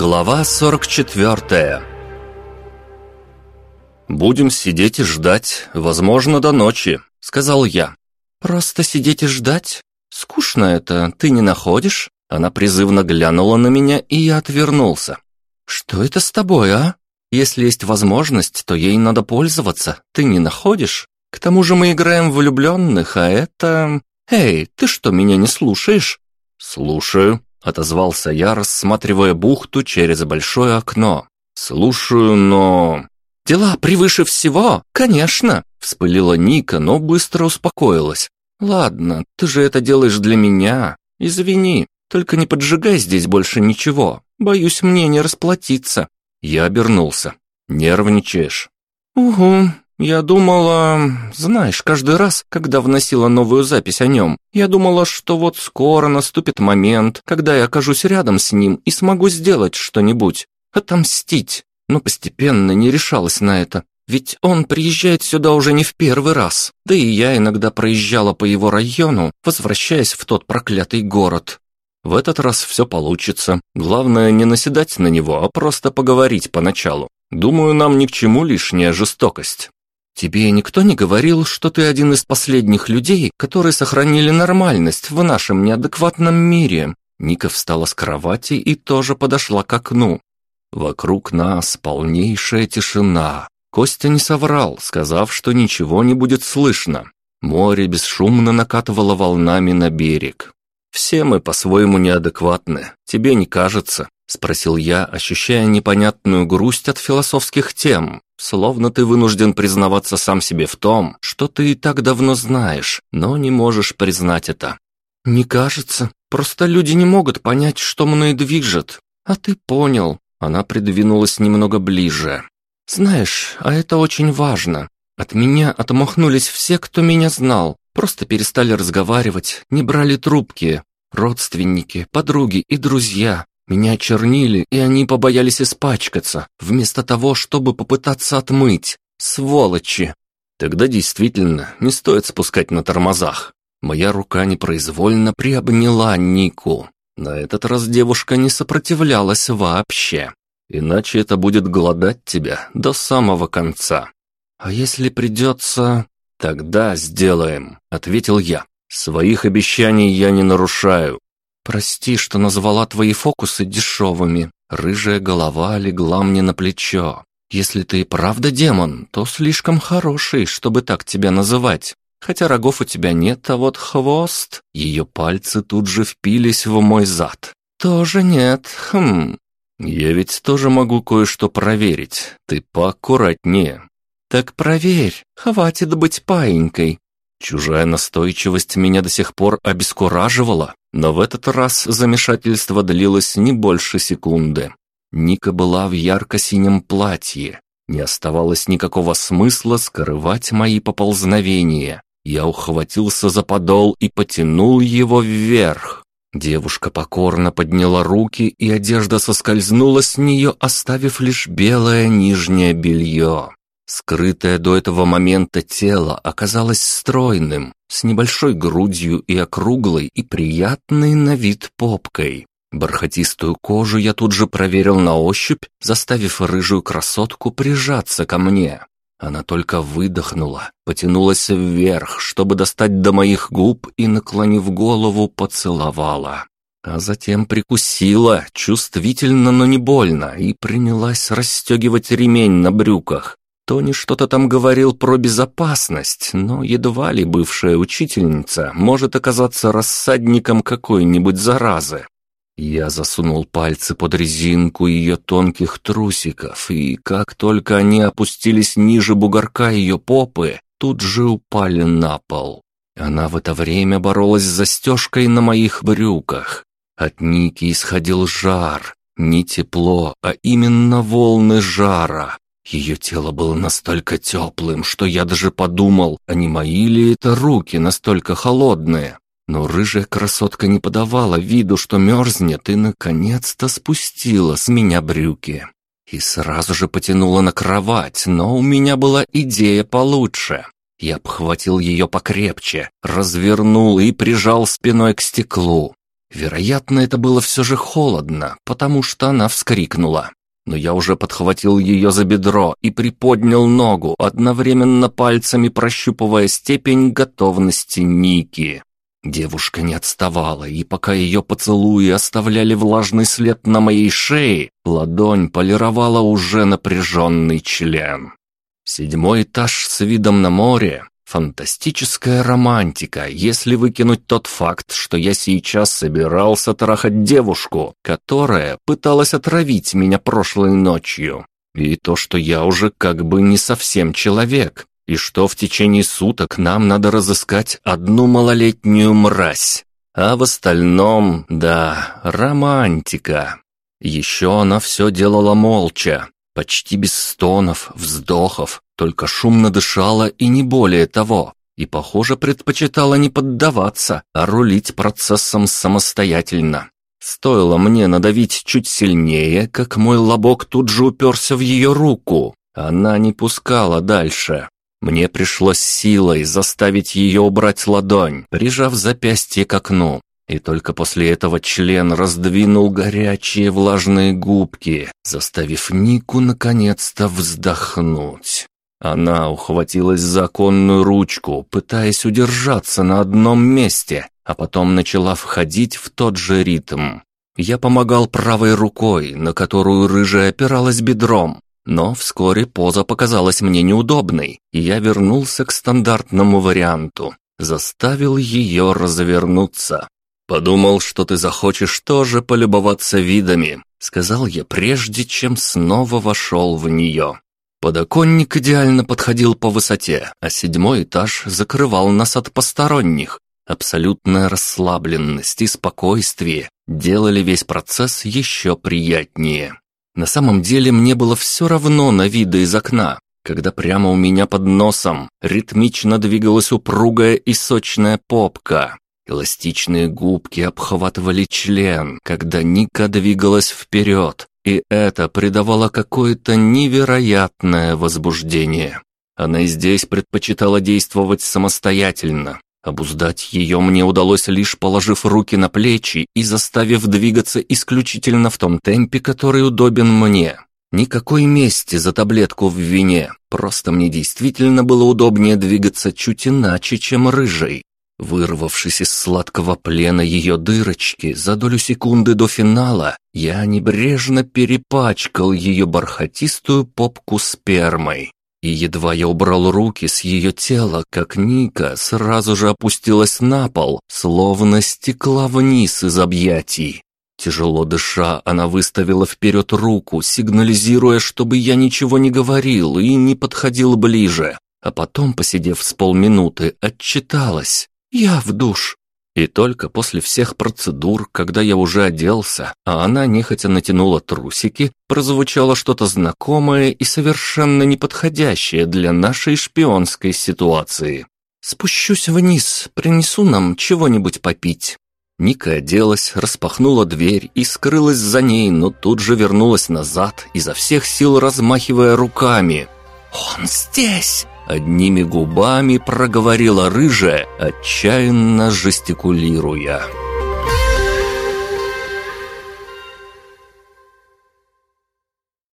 Глава 44 «Будем сидеть и ждать, возможно, до ночи», — сказал я. «Просто сидеть и ждать? Скучно это, ты не находишь?» Она призывно глянула на меня, и я отвернулся. «Что это с тобой, а? Если есть возможность, то ей надо пользоваться, ты не находишь? К тому же мы играем в влюбленных, а это... Эй, ты что, меня не слушаешь?» «Слушаю», — отозвался я, рассматривая бухту через большое окно. «Слушаю, но...» «Дела превыше всего, конечно!» — вспылила Ника, но быстро успокоилась. «Ладно, ты же это делаешь для меня. Извини, только не поджигай здесь больше ничего. Боюсь мне не расплатиться». Я обернулся. «Нервничаешь?» «Угу. Я думала... Знаешь, каждый раз, когда вносила новую запись о нем, я думала, что вот скоро наступит момент, когда я окажусь рядом с ним и смогу сделать что-нибудь. Отомстить но постепенно не решалась на это. Ведь он приезжает сюда уже не в первый раз, да и я иногда проезжала по его району, возвращаясь в тот проклятый город. В этот раз все получится. Главное не наседать на него, а просто поговорить поначалу. Думаю, нам ни к чему лишняя жестокость. Тебе никто не говорил, что ты один из последних людей, которые сохранили нормальность в нашем неадекватном мире? Ника встала с кровати и тоже подошла к окну. Вокруг нас полнейшая тишина. Костя не соврал, сказав, что ничего не будет слышно. Море бесшумно накатывало волнами на берег. «Все мы по-своему неадекватны, тебе не кажется?» — спросил я, ощущая непонятную грусть от философских тем, словно ты вынужден признаваться сам себе в том, что ты и так давно знаешь, но не можешь признать это. «Не кажется, просто люди не могут понять, что мной движет, а ты понял, она придвинулась немного ближе. «Знаешь, а это очень важно. От меня отмахнулись все, кто меня знал. Просто перестали разговаривать, не брали трубки. Родственники, подруги и друзья. Меня чернили, и они побоялись испачкаться, вместо того, чтобы попытаться отмыть. Сволочи!» Тогда действительно не стоит спускать на тормозах. Моя рука непроизвольно приобняла Нику. На этот раз девушка не сопротивлялась вообще. Иначе это будет голодать тебя до самого конца. А если придется... Тогда сделаем, ответил я. Своих обещаний я не нарушаю. Прости, что назвала твои фокусы дешевыми. Рыжая голова легла мне на плечо. Если ты и правда демон, то слишком хороший, чтобы так тебя называть. Хотя рогов у тебя нет, а вот хвост... Ее пальцы тут же впились в мой зад. Тоже нет, хм... Я ведь тоже могу кое-что проверить. Ты поаккуратнее. Так проверь, хватит быть паинькой. Чужая настойчивость меня до сих пор обескураживала, но в этот раз замешательство длилось не больше секунды. Ника была в ярко-синем платье. Не оставалось никакого смысла скрывать мои поползновения. Я ухватился за подол и потянул его вверх. Девушка покорно подняла руки, и одежда соскользнула с нее, оставив лишь белое нижнее белье. Скрытое до этого момента тело оказалось стройным, с небольшой грудью и округлой и приятной на вид попкой. Бархатистую кожу я тут же проверил на ощупь, заставив рыжую красотку прижаться ко мне. Она только выдохнула, потянулась вверх, чтобы достать до моих губ и, наклонив голову, поцеловала. А затем прикусила, чувствительно, но не больно, и принялась расстегивать ремень на брюках. Тони что-то там говорил про безопасность, но едва ли бывшая учительница может оказаться рассадником какой-нибудь заразы. Я засунул пальцы под резинку ее тонких трусиков, и как только они опустились ниже бугорка ее попы, тут же упали на пол. Она в это время боролась с застежкой на моих брюках. От Ники исходил жар, не тепло, а именно волны жара. Ее тело было настолько теплым, что я даже подумал, а не мои ли это руки настолько холодные. Но рыжая красотка не подавала виду, что мерзнет, и наконец-то спустила с меня брюки. И сразу же потянула на кровать, но у меня была идея получше. Я обхватил ее покрепче, развернул и прижал спиной к стеклу. Вероятно, это было все же холодно, потому что она вскрикнула. Но я уже подхватил ее за бедро и приподнял ногу, одновременно пальцами прощупывая степень готовности Ники. Девушка не отставала, и пока ее поцелуи оставляли влажный след на моей шее, ладонь полировала уже напряженный член. Седьмой этаж с видом на море, Фантастическая романтика, если выкинуть тот факт, что я сейчас собирался трахать девушку, которая пыталась отравить меня прошлой ночью. И то, что я уже как бы не совсем человек, и что в течение суток нам надо разыскать одну малолетнюю мразь. А в остальном, да, романтика. Еще она все делала молча, почти без стонов, вздохов, только шумно дышала и не более того, и, похоже, предпочитала не поддаваться, а рулить процессом самостоятельно. Стоило мне надавить чуть сильнее, как мой лобок тут же уперся в ее руку. Она не пускала дальше. Мне пришлось силой заставить ее убрать ладонь, прижав запястье к окну. И только после этого член раздвинул горячие влажные губки, заставив Нику наконец-то вздохнуть. Она ухватилась за конную ручку, пытаясь удержаться на одном месте, а потом начала входить в тот же ритм. Я помогал правой рукой, на которую рыжая опиралась бедром, но вскоре поза показалась мне неудобной, и я вернулся к стандартному варианту. Заставил ее развернуться. «Подумал, что ты захочешь тоже полюбоваться видами», — сказал я прежде, чем снова вошел в нее. Подоконник идеально подходил по высоте, а седьмой этаж закрывал нас от посторонних. Абсолютная расслабленность и спокойствие делали весь процесс еще приятнее. На самом деле мне было все равно на виды из окна, когда прямо у меня под носом ритмично двигалась упругая и сочная попка. Эластичные губки обхватывали член, когда Ника двигалась вперед, и это придавало какое-то невероятное возбуждение. Она и здесь предпочитала действовать самостоятельно. Обуздать ее мне удалось лишь положив руки на плечи и заставив двигаться исключительно в том темпе, который удобен мне. Никакой мести за таблетку в вине, просто мне действительно было удобнее двигаться чуть иначе, чем рыжий. Вырвавшись из сладкого плена ее дырочки за долю секунды до финала, я небрежно перепачкал ее бархатистую попку спермой. И едва я убрал руки с ее тела, как Ника сразу же опустилась на пол, словно стекла вниз из объятий. Тяжело дыша, она выставила вперед руку, сигнализируя, чтобы я ничего не говорил и не подходил ближе. А потом, посидев с полминуты, отчиталась. «Я в душ». И только после всех процедур, когда я уже оделся, а она нехотя натянула трусики, прозвучало что-то знакомое и совершенно неподходящее для нашей шпионской ситуации. «Спущусь вниз, принесу нам чего-нибудь попить». Ника оделась, распахнула дверь и скрылась за ней, но тут же вернулась назад, изо всех сил размахивая руками. «Он здесь!» Одними губами проговорила рыжая, отчаянно жестикулируя.